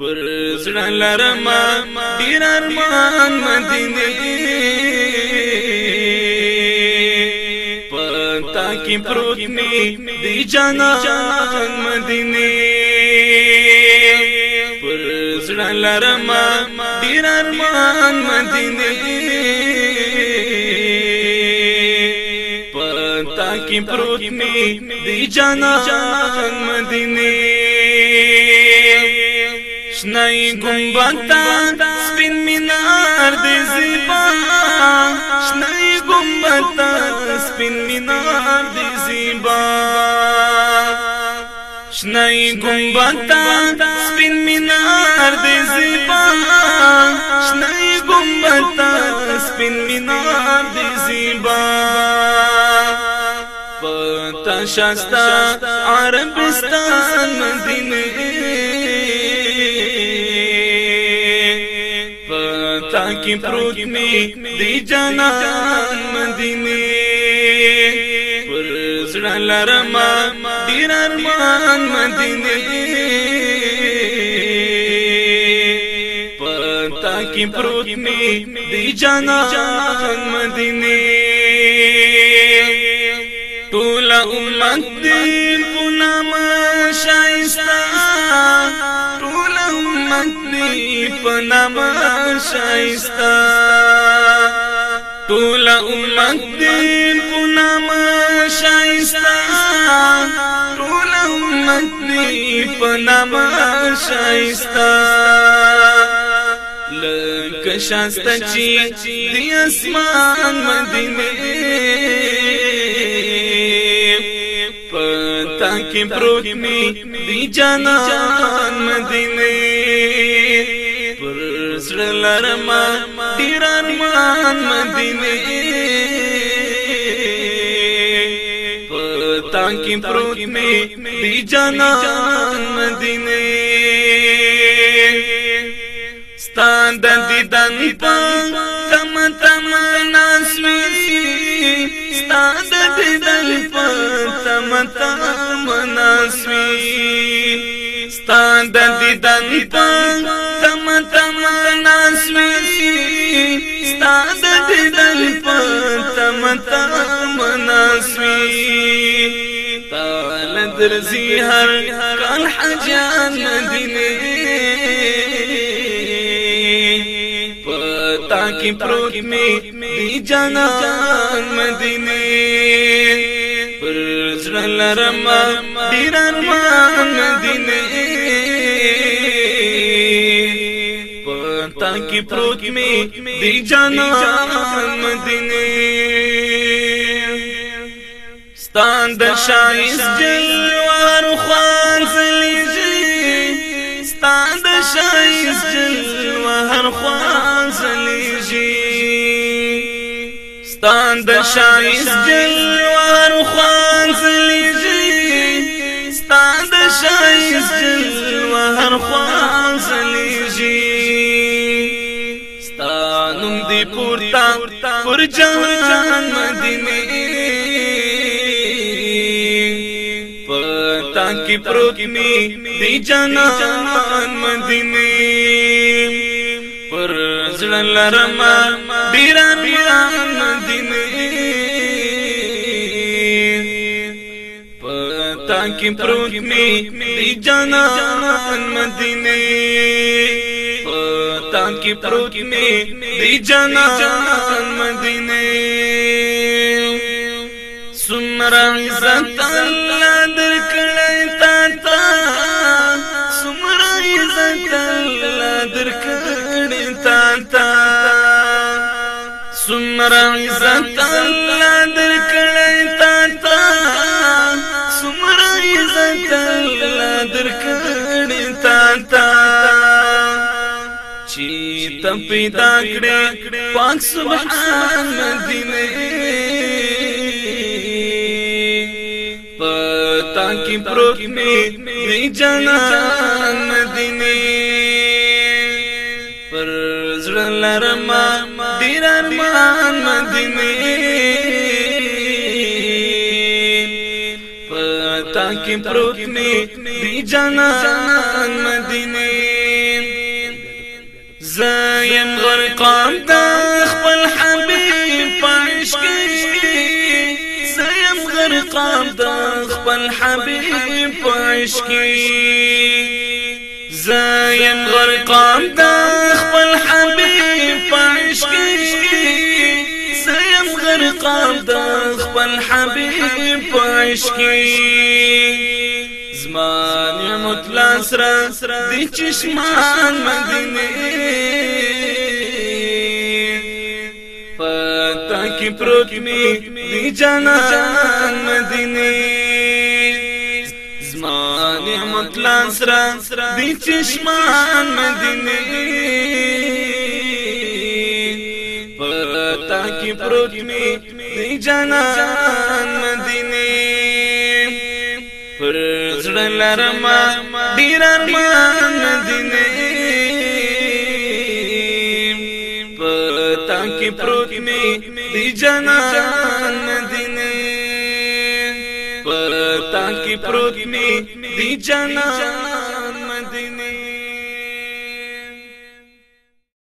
پر زړه لرم ډیر ارمان مدینه پتا کې پروت می دی جانان مدینه پر زړه لرم ډیر ارمان مدینه پتا کې پروت می دی جانان مدینه شنای گمبتا سپین مینار دی زیبا شنای گمبتا سپین مینار دی زیبا شنای گمبتا سپین مینار دی زیبا شنای گمبتا سپین مینار دی زیبا پتا شاستا عربستان مدینه کې پروت می دی جنان مدینه پر زړه لرما ډیر ارمان مدینه پتا کې پروت می دی جنان مدینه ټول امت دی غلام شایستا ټول متنی پنما شایستا ټول امت دې پنما شایستا ټول امت دې پنما شایستا لکه شاسته چې د اسمان مدینه کې پروت می دی جانان مدینه پر سره لرما ډیر ارمان مدینه پتا کې پروت می دی جانان مدینه ستاند دیدن په ستاد دیدل پتا متا مناسوی ستاد دیدل پتا متا مناسوی ستاد دیدل پتا متا مناسوی تال درزی هر کال حجان مدینه پتا کی پروت می دی جانان مدینه پر زړه لرم ډیر ارمان مدینه پتا کی پروت می دی جانان مدینه ستان د شایز جلوار خوان زلیږي ستان د شایز جلوار خوان ستان د شایست جلوار خوان زلیجی ستان د شایست جلوار خوان زلیجی ستانم دی پورتا پر جهان مدینه پتا کی پروت می دی جنان مدینه پر زړه لرمه کې پروت می دی جانان مدینه تان کې پروت می دی جانان مدینه سمرا عزت الله درکړی تا تا سمرا عزت الله درکړی تا تا سمرا عزت الله درکړی چې ته پیدا کړې پاک سبحان مدینه پتا کی پروت می نه جنان مدینه پر زړه لرما ډیر ارمان مدینه پتا کی پروت می دی جنان مدینه زیم غرقام د خپل حبیب پښ کې زیم غرقام د خپل حبیب پښ کې زیم غرقام د خپل حبیب پښ کې زیم غرقام د خپل حبیب پښ کې زمان مطلع سره د چشمان مدینه کې پروت می دی جنان مدینه زما نعمت لانسرا دی چشمان مدینه پتا کې پروت می دی جنان مدینه پر زړه لرما ډیر ارمان مدینه दी जनान दिने पता की प्रोग्नी दी जनान